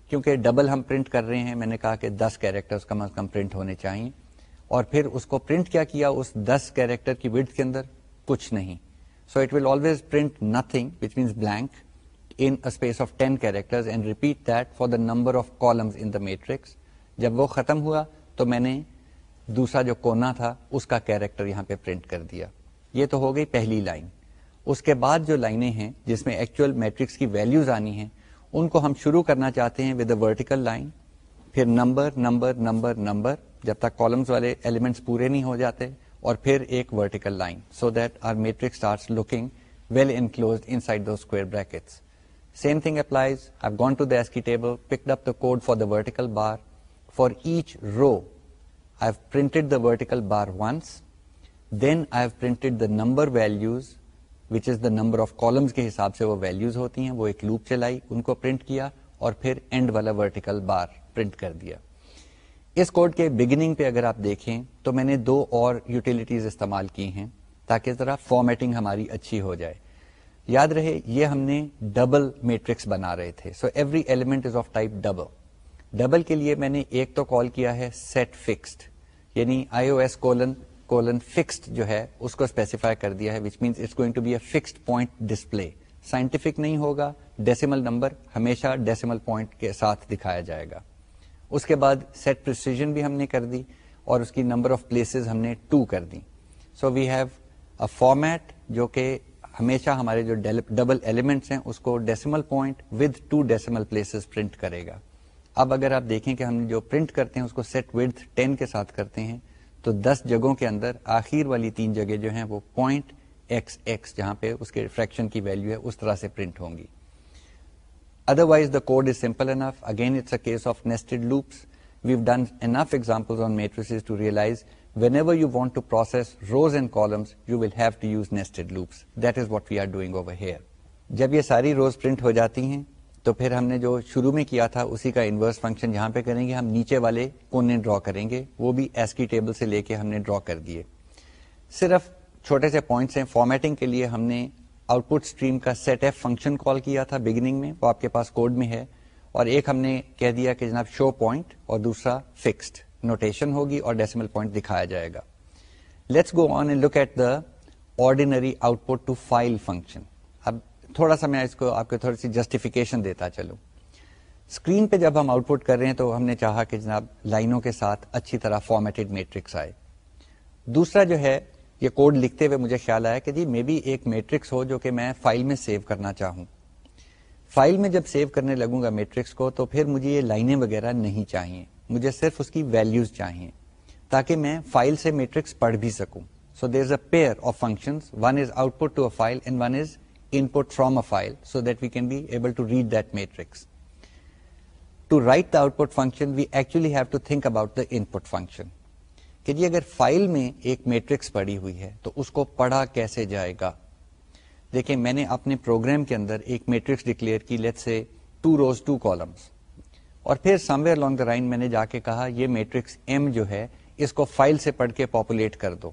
کیونکہ ڈبل ہم پرنٹ کر رہے ہیں میں نے کہا کہ دس کیریکٹر کم از کم پرنٹ ہونے چاہیے اور پھر اس کو پرنٹ کیا کیا اس دس کیریکٹر کی وڈ کے اندر کچھ نہیں so it will always print nothing means blank in space of ten character number of columns in the matrix جب وہ ختم ہوا تو میں نے دوسرا جو کونا تھا اس کا کیریکٹر یہاں پہ پرنٹ کر دیا یہ تو ہو گئی پہلی لائن اس کے بعد جو لائنیں ہیں جس میں ایکچوئل میٹرکس کی ویلوز آنی ہیں ان کو ہم شروع کرنا چاہتے ہیں ود اے ورٹیکل لائن پھر نمبر نمبر نمبر نمبر جب تک کالمس والے ایلیمنٹس پورے نہیں ہو جاتے اور پھر ایک vertical line so that our matrix looking well enclose inside do square brackets same thing applies I gone to the ASCII table picked up the code for the vertical bar for each row I printed the vertical bar once then I printed the number values which is the number of columns کے حساب سے وہ ویلوز ہوتی ہیں وہ ایک لوپ چلائی ان کو پرنٹ کیا اور پھر اینڈ والا ورٹیکل بار پرنٹ کر دیا اس کوڈ کے بگننگ پہ اگر آپ دیکھیں تو میں نے دو اور یوٹیلیٹیز استعمال کی ہیں تاکہ ذرا فارمیٹنگ ہماری اچھی ہو جائے یاد رہے یہ ہم نے ڈبل میٹرکس بنا رہے تھے so every element is of type double double کے لیے میں نے ایک تو کال کیا ہے سیٹ فکسڈ یعنی I O S colon colon fixed جو ہے اس کو اسپیسیفائی کر دیا ہے which means it's going to be a fixed point display scientific نہیں ہوگا ڈیسیمل نمبر ہمیشہ ڈیسیمل پوائنٹ کے ساتھ دکھایا جائے گا اس کے بعد سیٹ پرسیزن بھی ہم نے کر دی اور اس کی نمبر آف پلیسز ہم نے ٹو کر دی so we have a format جو کہ ہمیشہ ہمارے جو ڈبل ایلیمنٹس ہیں اس کو decimal point with two decimal places print کرے گا اب اگر آپ دیکھیں کہ ہم جو پرنٹ کرتے ہیں اس کو سیٹ ود 10 کے ساتھ کرتے ہیں تو دس جگہوں کے اندر آخر والی تین جگہ جو ہیں وہ پوائنٹ ایکس ایکس جہاں پہ اس کے فریکشن کی ویلو ہے اس طرح سے پرنٹ ہوں گی otherwise the code is simple enough again it's a case of nested loops we've matrices to realise whenever you want to process rows and columns you will have to use nested loops that is what we are doing over here جب یہ ساری روز پرنٹ ہو جاتی ہیں تو پھر ہم نے جو شروع میں کیا تھا اسی کا انورس فنکشن یہاں پہ کریں گے ہم نیچے والے کونے ڈرا کریں گے وہ بھی ایس کی ٹیبل سے لے کے ہم نے ڈرا کر دیے صرف چھوٹے سے پوائنٹس ہیں فارمیٹنگ کے لیے ہم نے آؤٹ پٹ اسٹریم کا سیٹ ایف فنکشن کال کیا تھا بگننگ میں وہ آپ کے پاس کوڈ میں ہے اور ایک ہم نے کہہ دیا کہ جناب شو پوائنٹ اور دوسرا فکسڈ نوٹیشن ہوگی اور ڈیسیمل پوائنٹ دکھایا جائے گا let's go on and look at the ordinary output to file function تھوڑا سا میں اس کو آپ کو تھوڑی سی جسٹیفیکیشن دیتا چلوں اسکرین پہ جب ہم آؤٹ پٹ کر رہے ہیں تو ہم نے چاہا کہ جناب لائنوں کے ساتھ اچھی طرح فارمیٹڈ میٹرکس آئے دوسرا جو ہے یہ کوڈ لکھتے ہوئے مجھے خیال آیا کہ جی مے بی ایک میٹرکس ہو جو کہ میں فائل میں سیو کرنا چاہوں فائل میں جب سیو کرنے لگوں گا میٹرکس کو تو پھر مجھے یہ لائنیں وغیرہ نہیں چاہیے مجھے صرف اس کی ویلیوز چاہیے تاکہ میں فائل سے میٹرکس پڑھ بھی سکوں so there is a pair of function one is output to a file and one is input file what able to read matrix پڑی ہوئی ہے تو اس کو پڑھا کیسے جائے گا دیکھیں میں نے اپنے پروگرام کے اندر ایک میٹرکس ڈکلیئر کی let say two two rows columns اور پھر سم ویئر دا لائن میں نے جا کے کے کے کہا یہ میٹرکس میٹرکس ایم جو ہے ہے اس کو فائل فائل سے پڑھ پاپولیٹ کر دو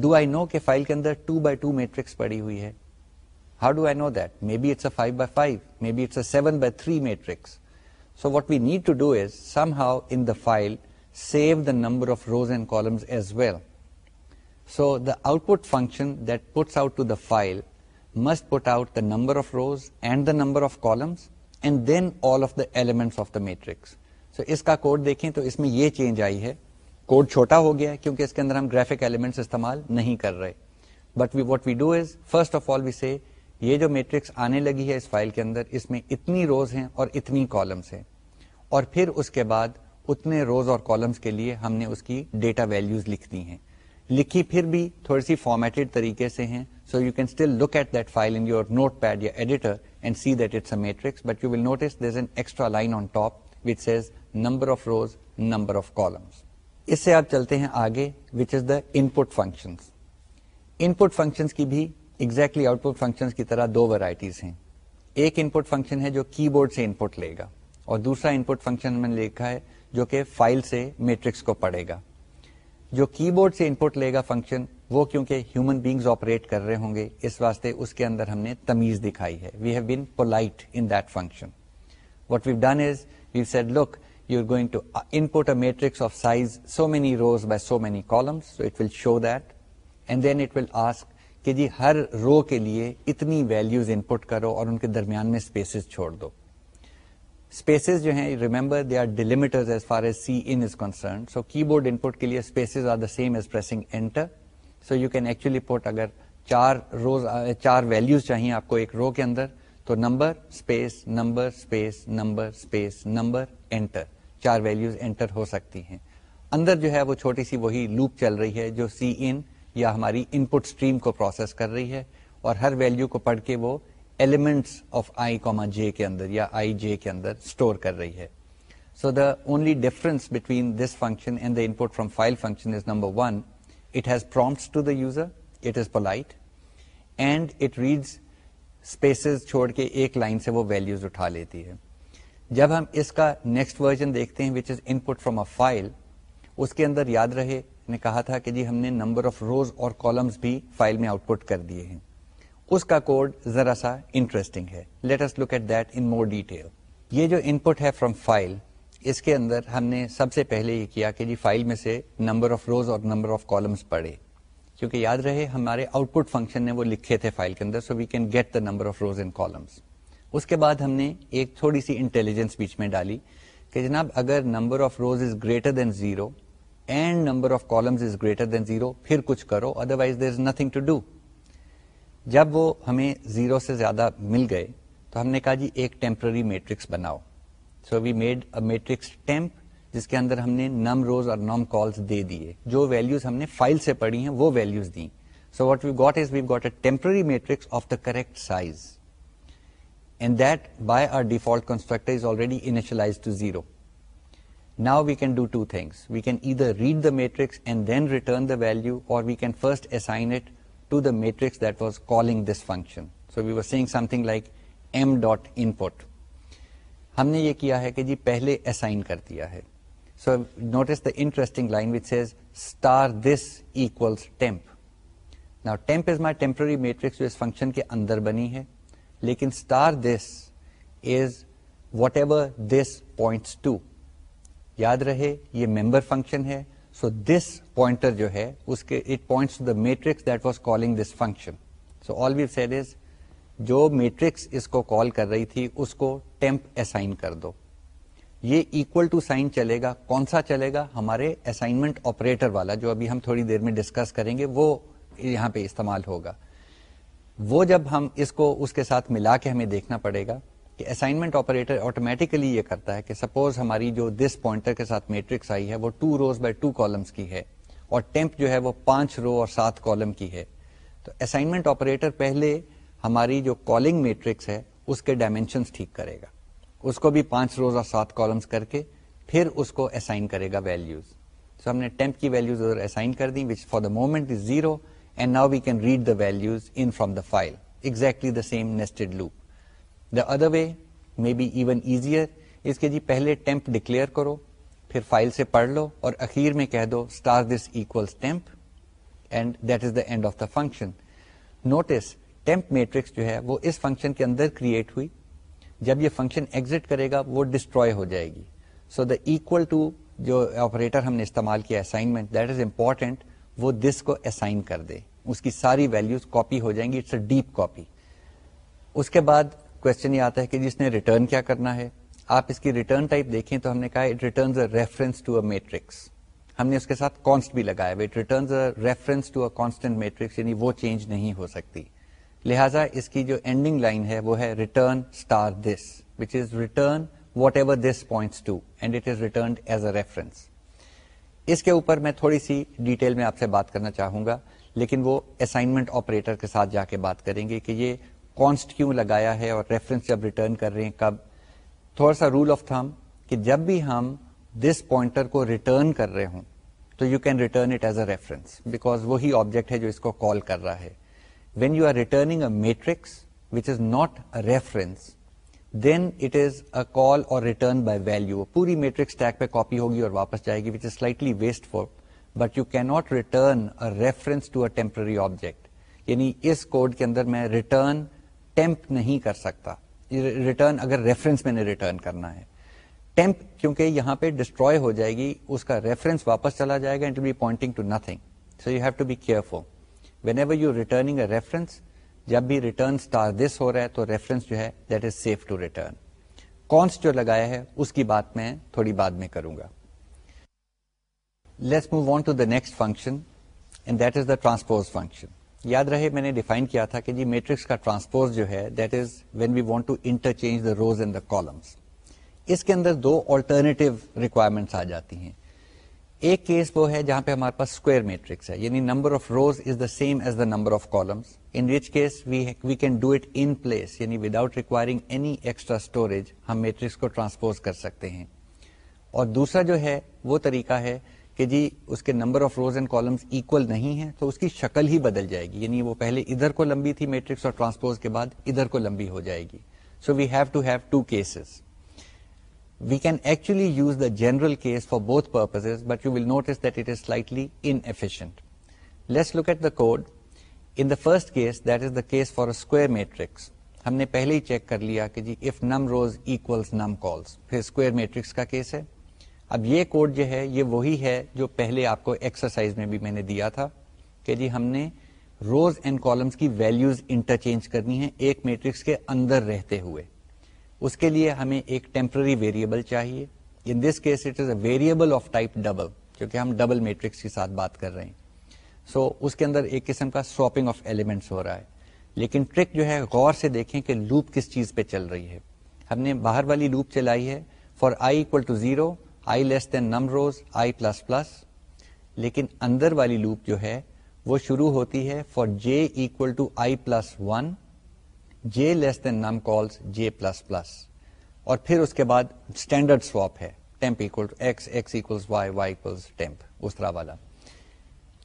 ڈو آئی نو کہ اندر ٹو ٹو بائی پڑی ہوئی number of columns and then all of the element matrix کا کوڈ دیکھیں تو اس میں یہ چینج آئی ہے کوڈ چھوٹا ہو گیا کیونکہ اس کے اندر ہم گرافک استعمال نہیں کر رہے but we what we do is first of all we see یہ جو میٹرکس آنے لگی ہے اس فائل کے اندر اس میں اتنی روز ہیں اور اتنی کالمس ہیں اور پھر اس کے بعد اتنے روز اور کالمس کے لیے ہم نے اس کی ڈیٹا ویلیوز لکھ دی ہیں لکھی پھر بھی تھوڑی سی فارمیٹڈ طریقے سے ہیں so you can still look at that file in your notepad یا editor and see that it's a matrix but you will notice this an extra line on top which says number of rows number of columns اس سے آپ چلتے ہیں آگے which is the input functions input functions کی بھی ایگزیکٹلی آؤٹ پٹ فنکشن کی طرح دو ورائٹیز ہیں ایک ان پٹ فنکشن ہے جو کی بورڈ سے ان پٹ لے گا اور دوسرا ان پٹ فنکشن میں لکھا ہے جو کہ فائل سے میٹرکس کو پڑھے گا جو کی بورڈ سے ان پٹ لے گا فنکشن وہ کیونکہ ہیومن بینگز آپریٹ کر رہے ہوں گے اس واسطے اس کے اندر ہم نے تمیز دکھائی ہے we have been polite in that function what we've done is we've said look you are going to input a matrix of size so many rows by so many columns so it will show that and then it will ask کہ جی ہر رو کے لیے اتنی ویلیوز ان پٹ کرو اور ان کے درمیان میں اسپیسیز چھوڑ دو اسپیسیز جو ہیں remember they are delimiters as far as C in is concern so keyboard input کے لیے spaces are the same as pressing enter so you can actually put اگر چار روز چار ویلیوز چاہیے آپ کو ایک رو کے اندر تو number space number space number space number enter چار ویلیوز انٹر ہو سکتی ہیں اندر جو ہے وہ چھوٹی سی وہی لوپ چل رہی ہے جو سی ان یا ہماری ان پٹ اسٹریم کو پروسیس کر رہی ہے اور ہر ویلو کو پڑھ کے وہ elements of I comma J کے اندر یا آئی جے کے اندر اسٹور کر رہی ہے so the only difference between this function and the input from file function is number one it has to the user it is and it reads spaces چھوڑ کے ایک لائن سے وہ ویلوز اٹھا لیتی ہے جب ہم اس کا نیکسٹ ورژن دیکھتے ہیں which is input from a file اس کے اندر یاد رہے نے کہا تھا کہ جی ہم نے نمبر آف روز اور کالمز بھی فائل میں آؤٹ پٹ کر دیے ہیں اس کا کوڈ ذرا سا انٹرسٹنگ ہے let us look at that in more detail یہ جو ان پٹ ہے فرام فائل اس کے اندر ہم نے سب سے پہلے یہ کیا کہ جی فائل میں سے نمبر آف روز اور نمبر آف کالمس پڑھے کیونکہ یاد رہے ہمارے آؤٹ پٹ فنکشن نے وہ لکھے تھے فائل کے اندر so we can get the number of rows in columns اس کے بعد ہم نے ایک تھوڑی سی انٹیلیجنس بیچ میں ڈالی کہ جناب اگر number of rows is greater than zero and number of columns is greater than zero پھر کچھ کرو otherwise there is nothing to do جب وہ ہمیں زیرو سے زیادہ مل گئے تو ہم نے کہا جی ایک ٹیمپرری میٹرکس بناؤ so we made a matrix temp جس کے اندر ہم نے نم روز اور نم کالز دے دیے جو ویلیوز ہم نے فائل سے پڑھی ہیں وہ ویلیوز دیں so what we got is we got a temporary matrix of the correct size and that by our default constructor is already initialise to zero now we can do two things we can either read the matrix and then return the value or we can first a trick was calling this function so we assign some thing like ان پہ ہم نے یہ کیا ہے کہ جی پہلے اسائن کر دیا ہے so note us the interesting line which star this equals temp now temp is my temporary matrix جو فنكشن كے اندر بنی ہے لیكن star this is whatever this point to یاد رہے یہ ممبر فنکشن ہے سو دس پوائنٹر جو ہے اس اس کے it the matrix matrix that was calling this function so all said is جو کو کال کر رہی تھی اس کو ٹیمپ اسائن کر دو یہ اکول ٹو سائن چلے گا کون سا چلے گا ہمارے اسائنمنٹ آپریٹر والا جو ابھی ہم تھوڑی دیر میں ڈسکس کریں گے وہ یہاں پہ استعمال ہوگا وہ جب ہم اس کو اس کے ساتھ ملا کے ہمیں دیکھنا پڑے گا کہ اسائنمنٹ آپریٹر آٹومیٹکلی یہ کرتا ہے کہ سپوز ہماری جو دس پوائنٹر کے ساتھ میٹرکس آئی ہے وہ وہ two two rows by columns کی ہے ہے اور اور ٹیمپ جو پانچ رو سات کالم کی ہے تو اسائنمنٹ آپریٹر پہلے ہماری جو کالنگ میٹرکس ہے اس کے ڈائمینشنس ٹھیک کرے گا اس کو بھی پانچ روز اور سات کالمس کر کے پھر اس کو اسائن کرے گا ویلوز so ہم نے ٹیمپ کی values which for the moment is zero and now we can read the values in from the file exactly the same nested loop the other way may be even easier اس کے جی پہلے ٹیمپ ڈکلیئر کرو پھر فائل سے پڑھ لو اور اخیر میں کہہ دو star this equals temp and that is the end of the function notice temp matrix جو ہے وہ اس فنکشن کے اندر کریٹ ہوئی جب یہ فنکشن ایگزٹ کرے گا وہ ڈسٹروائے ہو جائے گی سو دا ایکول ٹو جو آپریٹر ہم نے استعمال کیا اسائنمنٹ دیٹ از امپورٹینٹ وہ دس کو اسائن کر دے اس کی ساری ویلوز کاپی ہو جائیں گی اٹس اے ڈیپ کاپی اس کے بعد کوشچن یہ آتا ہے کہ جس نے ریٹرن کیا کرنا ہے آپ اس کی ریٹرن ٹائپ دیکھیں تو ہم نے کہا it returns reference to a matrix ہم نے اس کے ساتھ کانسٹ بھی لگایا it returns reference to a constant matrix یعنی وہ چینج نہیں ہو سکتی لہٰذا اس کی جو اینڈنگ لائن ہے وہ ہے return star this which is return whatever this points to and it is returned as a reference اس کے اوپر میں تھوڑی سی ڈیٹیل میں آپ سے بات کرنا چاہوں گا لیکن وہ اسائنمنٹ آپریٹر کے ساتھ جا کے بات کریں گے کہ یہ کانسٹ کیوں لگایا ہے اور ریفرنس جب ریٹرن کر رہے ہیں کب تھوڑا سا رول آف تھم کہ جب بھی ہم دس پوائنٹر کو ریٹرن کر رہے ہوں تو you can return it as a reference because وہی آبجیکٹ ہے جو اس کو کال کر رہا ہے when you are returning a matrix which is not a reference then it is a call or return by value پوری میٹرکس ٹیک پہ کاپی ہوگی اور واپس جائے گی which is slightly waste for but you کی not return reference to a temporary object یعنی اس کوڈ کے اندر میں ریٹرن ٹیمپ نہیں کر سکتا ریٹرن اگر ریفرنس میں نے ریٹرن کرنا ہے ٹیمپ کیونکہ یہاں پہ ڈسٹروئے ہو جائے گی اس کا ریفرنس واپس چلا جائے گا and be pointing to nothing so you have to be care for whenever you returning a reference جب بھی ریٹرن اسٹار دس ہو رہا ہے تو ریفرنس جو ہے that is safe to return const جو لگایا ہے اس کی بات میں تھوڑی بعد میں کروں گا let's move on to the next function and that is the transpose function یاد رہے میں نے ڈیفائن کیا تھا کہ جی میٹرکس کا ٹرانسپوز جو ہے that is when we want to interchange the rows and the columns اس کے اندر دو آلٹرنیٹو ریکوائرمنٹس آ جاتی ہیں ایک کیس وہ ہے جہاں پہ ہمارے پاس اسکوئر میٹرکس ہے یعنی number of rows is the same as the number of columns in which case we we can do it in place یعنی without requiring any extra storage ہم میٹرکس کو ٹرانسپوز کر سکتے ہیں اور دوسرا جو ہے وہ طریقہ ہے کہ جی اس کے number of rows and columns equal نہیں ہے تو اس کی شکل ہی بدل جائے گی یعنی وہ پہلے ادھر کو لمبی تھی میٹرکس اور ٹرانسپوز کے بعد ادھر کو لمبی ہو جائے گی so we have to have to cases we can actually use the general case for both purpose but you will notice that it is slightly inefficient let's look at the code in the first case that is the case for square matrix ہم نے پہلے ہی چیک کر لیا کہ جی if num rows equals num cols پھر اسکوئر میٹرکس کا کیس ہے اب یہ کوڈ جو ہے یہ وہی ہے جو پہلے آپ کو ایکسرسائز میں بھی میں نے دیا تھا کہ جی ہم نے روز اینڈ کالمس کی ویلوز انٹرچینج کرنی ہے ایک میٹرکس کے اندر رہتے ہوئے اس کے لیے ہمیں ایک ٹیمپرری ویریبل چاہیے in this case it is a variable of type double کیونکہ ہم ڈبل میٹرکس کے ساتھ بات کر رہے ہیں سو so, اس کے اندر ایک قسم کا سواپنگ آف ایلیمنٹس ہو رہا ہے لیکن ٹرک جو ہے غور سے دیکھیں کہ لوپ کس چیز پہ چل رہی ہے ہم نے باہر والی لوپ چلائی ہے for i equal to zero i less than num rows i plus plus لیکن اندر والی لوپ جو ہے وہ شروع ہوتی ہے for j equal to i plus one j less than num cols j plus plus اور پھر اس کے بعد اسٹینڈرڈ سواپ ہے temp equal to x x equals y y equals temp اس طرح والا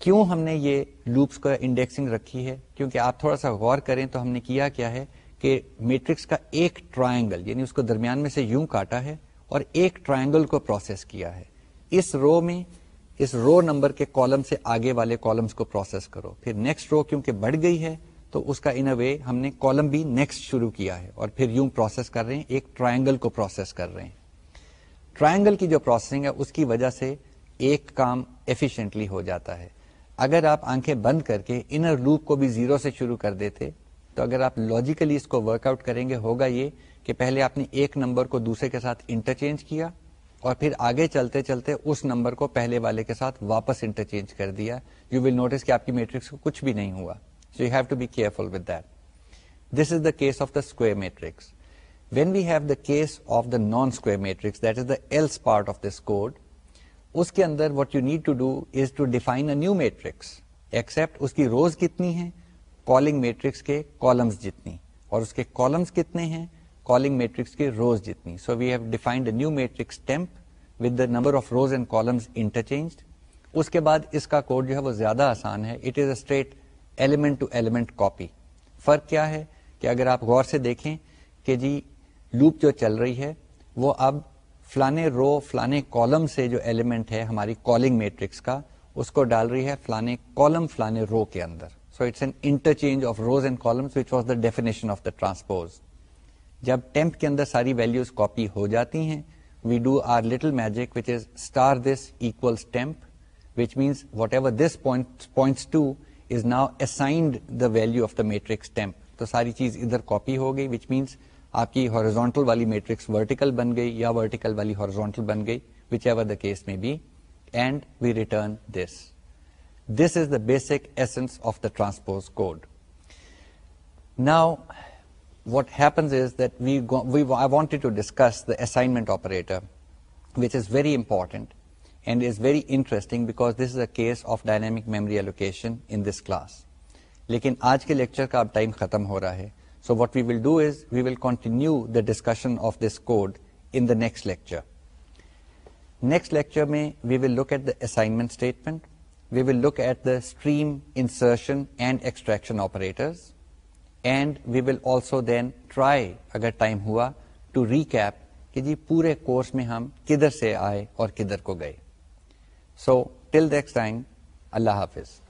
کیوں ہم نے یہ لوپس کا انڈیکسنگ رکھی ہے کیونکہ آپ تھوڑا سا غور کریں تو ہم نے کیا کیا ہے کہ میٹرکس کا ایک ٹرائنگل یعنی اس کو درمیان میں سے یوں کاٹا ہے اور ایک ٹرائنگل کو پروسیس کیا ہے اس رو میں اس رو نمبر کے کالم سے آگے والے کالمس کو پروسیس کرو پھر نیکسٹ رو کیونکہ بڑھ گئی ہے تو اس کا ان وے ہم نے کالم بھی نیکسٹ شروع کیا ہے اور پھر یوں پروسیس کر رہے ہیں ایک ٹرائنگل کو پروسیس کر رہے ہیں ٹرائنگل کی جو پروسیسنگ ہے اس کی وجہ سے ایک کام ایفیشنٹلی ہو جاتا ہے اگر آپ آنکھیں بند کر کے انر لوپ کو بھی زیرو سے شروع کر دیتے تو اگر آپ لوجیکلی اس کو ورک آؤٹ کریں گے ہوگا یہ کہ پہلے آپ نے ایک نمبر کو دوسرے کے ساتھ انٹرچینج کیا اور پھر آگے چلتے چلتے اس نمبر کو پہلے والے کے ساتھ واپس انٹرچینج کر دیا یو ول نوٹس کہ آپ کی میٹرکس کو کچھ بھی نہیں ہوا so you have to be that this is the case of the square matrix when we have the case of the non square matrix that is the else part of this code اس کے اندر what you need to do is to define a new matrix except اس کی روز کتنی ہے کالنگ میٹرکس کے کالمس جتنی اور اس کے کالمس کتنے ہیں کالنگ میٹرکس کی روز جتنی so we have defined new matrix temp with the number of rows and columns interchanged اس کے بعد اس کا کوڈ جو ہے وہ زیادہ آسان ہے it is a straight element to element copy فرق کیا ہے کہ اگر آپ غور سے دیکھیں کہ جی لوپ جو چل رہی ہے وہ اب فلانے رو فلانے کالم سے جو ایلیمنٹ ہے ہماری کالنگ میٹرکس کا اس کو ڈال رہی ہے فلانے کالم فلانے رو کے اندر so it's an interchange of rows and columns which was the definition of the transpose جب ٹیمپ کے اندر ساری ویلوز کاپی ہو جاتی ہیں we do are little magic which is star this equal temp which means whatever this points to is now assigned the value of the matrix temp تو ساری چیز ادھر کاپی ہو گئی وچ مینس آپ کی ہارزونٹل والی میٹرکس ورٹیکل بن گئی یا ورٹیکل والی ہارزونٹل بن گئی whichever the case may be and we return this this is the basic essence of the transpose code now what happened we we I want and is very interesting class لیکن آج کے لیکچر کا اب ٹائم ختم ہو رہا ہے so what we will do is we will continue this code in next lecture میں we will look at the assignment statement we will look at the stream insertion and extraction and we will also then try اگر ٹائم ہوا ٹو ریکیپ کہ جی پورے کورس میں ہم کدھر سے آئے اور کدھر کو گئے سو ٹل دیکس ٹائم اللہ حافظ